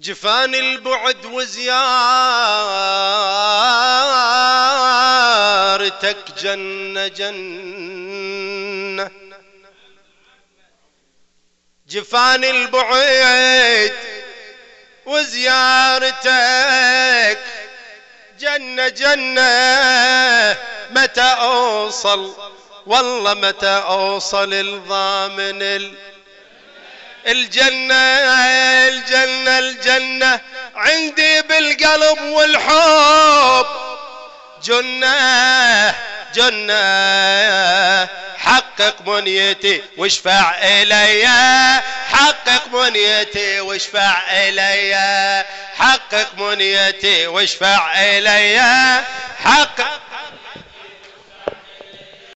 جفان البعد وزيارتك جنة جنة. جفان البعد وزيارتك جنة جنة. متى أوصل؟ والله متى أوصل الضامن الجنة. عندي بالقلب والحب. جنة جنة. حقق منيتي واشفع إلي. حقق منيتي واشفع إلي. حقق منيتي واشفع إلي. حقق